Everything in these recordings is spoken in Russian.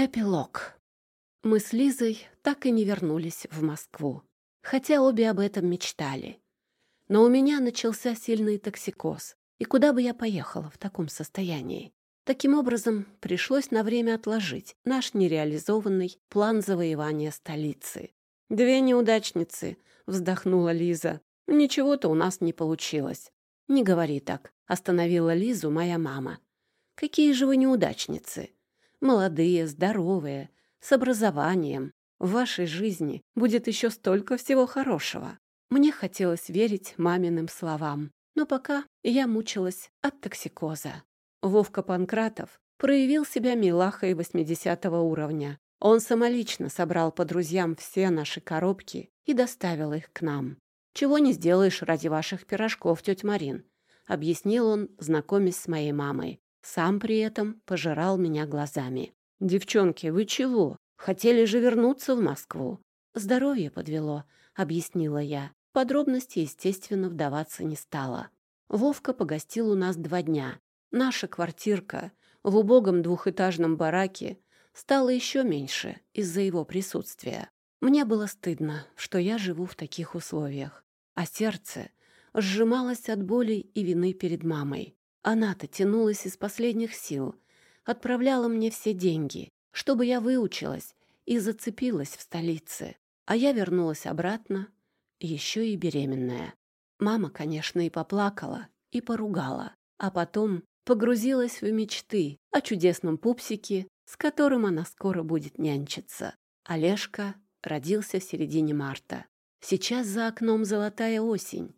Эпилог. Мы с Лизой так и не вернулись в Москву, хотя обе об этом мечтали. Но у меня начался сильный токсикоз, и куда бы я поехала в таком состоянии? Таким образом, пришлось на время отложить наш нереализованный план завоевания столицы. «Две неудачницы», — вздохнула Лиза. «Ничего-то у нас не получилось». «Не говори так», — остановила Лизу моя мама. «Какие же вы неудачницы? Молодые, здоровые, с образованием. В вашей жизни будет еще столько всего хорошего. Мне хотелось верить маминым словам, но пока я мучилась от токсикоза. Вовка Панкратов проявил себя милахой 80 уровня. Он самолично собрал по друзьям все наши коробки и доставил их к нам. «Чего не сделаешь ради ваших пирожков, тетя Марин», — объяснил он, знакомясь с моей мамой. Сам при этом пожирал меня глазами. «Девчонки, вы чего? Хотели же вернуться в Москву?» «Здоровье подвело», — объяснила я. Подробности, естественно, вдаваться не стала. Вовка погостил у нас два дня. Наша квартирка в убогом двухэтажном бараке стала еще меньше из-за его присутствия. Мне было стыдно, что я живу в таких условиях, а сердце сжималось от боли и вины перед мамой. Она-то тянулась из последних сил, отправляла мне все деньги, чтобы я выучилась и зацепилась в столице. А я вернулась обратно, еще и беременная. Мама, конечно, и поплакала, и поругала, а потом погрузилась в мечты о чудесном пупсике, с которым она скоро будет нянчиться. Олежка родился в середине марта. Сейчас за окном золотая осень.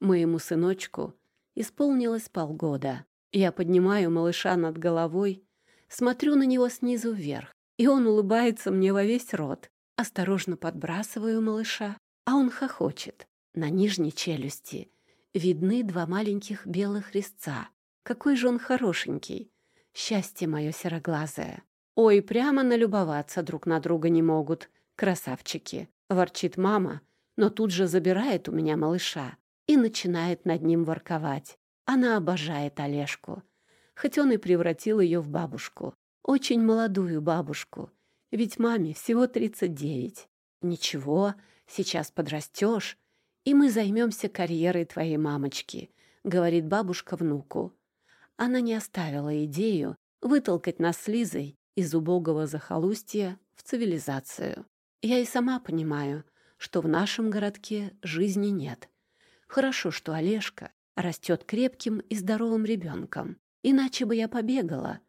Моему сыночку Исполнилось полгода. Я поднимаю малыша над головой, смотрю на него снизу вверх, и он улыбается мне во весь рот. Осторожно подбрасываю малыша, а он хохочет. На нижней челюсти видны два маленьких белых резца. Какой же он хорошенький. Счастье мое сероглазое. Ой, прямо налюбоваться друг на друга не могут. Красавчики. Ворчит мама, но тут же забирает у меня малыша и начинает над ним ворковать. Она обожает Олежку, хоть он и превратил ее в бабушку. Очень молодую бабушку, ведь маме всего 39. Ничего, сейчас подрастешь, и мы займемся карьерой твоей мамочки, говорит бабушка внуку. Она не оставила идею вытолкать нас с Лизой из убогого захолустья в цивилизацию. Я и сама понимаю, что в нашем городке жизни нет. Хорошо, что Олежка растет крепким и здоровым ребенком. Иначе бы я побегала.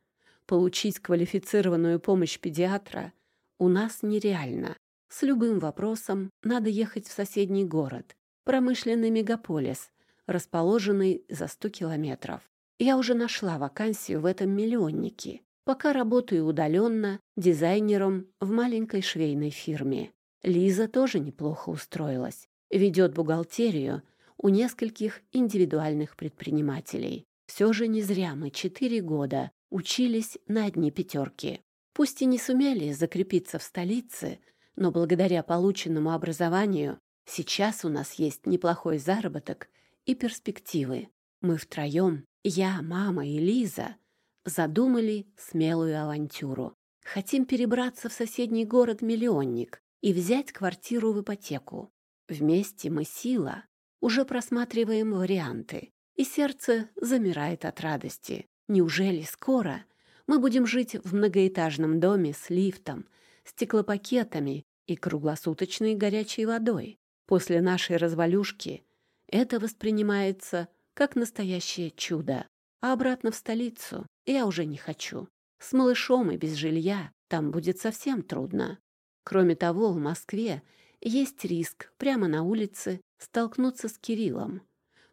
Получить квалифицированную помощь педиатра у нас нереально. С любым вопросом надо ехать в соседний город, промышленный мегаполис, расположенный за 100 километров. Я уже нашла вакансию в этом миллионнике. Пока работаю удаленно дизайнером в маленькой швейной фирме. Лиза тоже неплохо устроилась. Ведет бухгалтерию у нескольких индивидуальных предпринимателей. Все же не зря мы четыре года учились на одни пятерки. Пусть и не сумели закрепиться в столице, но благодаря полученному образованию сейчас у нас есть неплохой заработок и перспективы. Мы втроем, я, мама и Лиза, задумали смелую авантюру. Хотим перебраться в соседний город-миллионник и взять квартиру в ипотеку. Вместе мы сила, уже просматриваем варианты, и сердце замирает от радости. Неужели скоро мы будем жить в многоэтажном доме с лифтом, стеклопакетами и круглосуточной горячей водой? После нашей развалюшки это воспринимается как настоящее чудо. А обратно в столицу я уже не хочу. С малышом и без жилья там будет совсем трудно. Кроме того, в Москве есть риск прямо на улице столкнуться с Кириллом.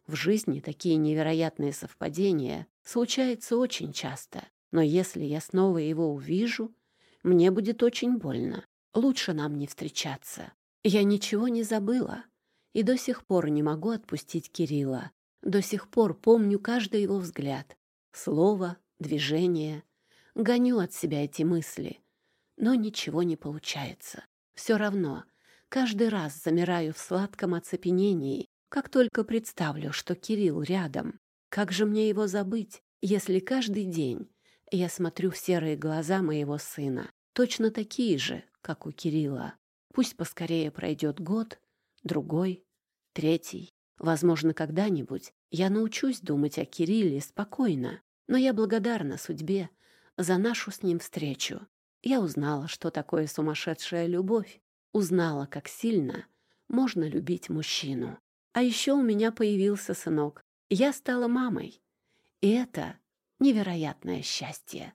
В жизни такие невероятные совпадения случаются очень часто, но если я снова его увижу, мне будет очень больно. Лучше нам не встречаться. Я ничего не забыла и до сих пор не могу отпустить Кирилла. До сих пор помню каждый его взгляд, слово, движение. Гоню от себя эти мысли, но ничего не получается. Все равно Каждый раз замираю в сладком оцепенении, как только представлю, что Кирилл рядом. Как же мне его забыть, если каждый день я смотрю в серые глаза моего сына? точно такие же, как у Кирилла. Пусть поскорее пройдет год, другой, третий. Возможно, когда-нибудь я научусь думать о Кирилле спокойно, но я благодарна судьбе за нашу с ним встречу. Я узнала, что такое сумасшедшая любовь, узнала, как сильно можно любить мужчину. А еще у меня появился сынок. Я стала мамой. И это невероятное счастье.